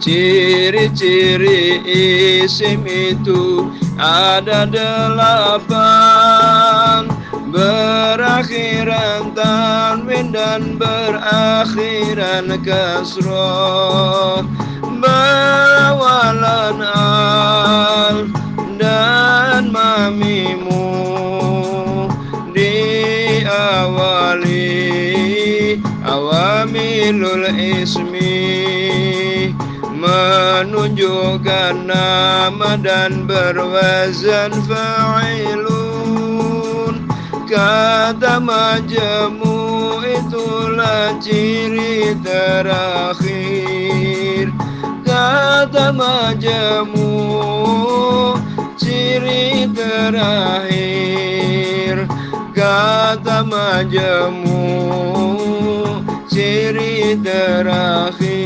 Ciri-ciri isim itu ada delapan. Berakhiran tanwin dan berakhiran kasroh. Berawalan al dan mamimu Diawali. Awamilul ismi menunjukkan nama dan berwazan fa'ilun. Kata majemu itulah ciri terakhir. Kata majemu ciri terakhir. Kata majemu ciri terakhir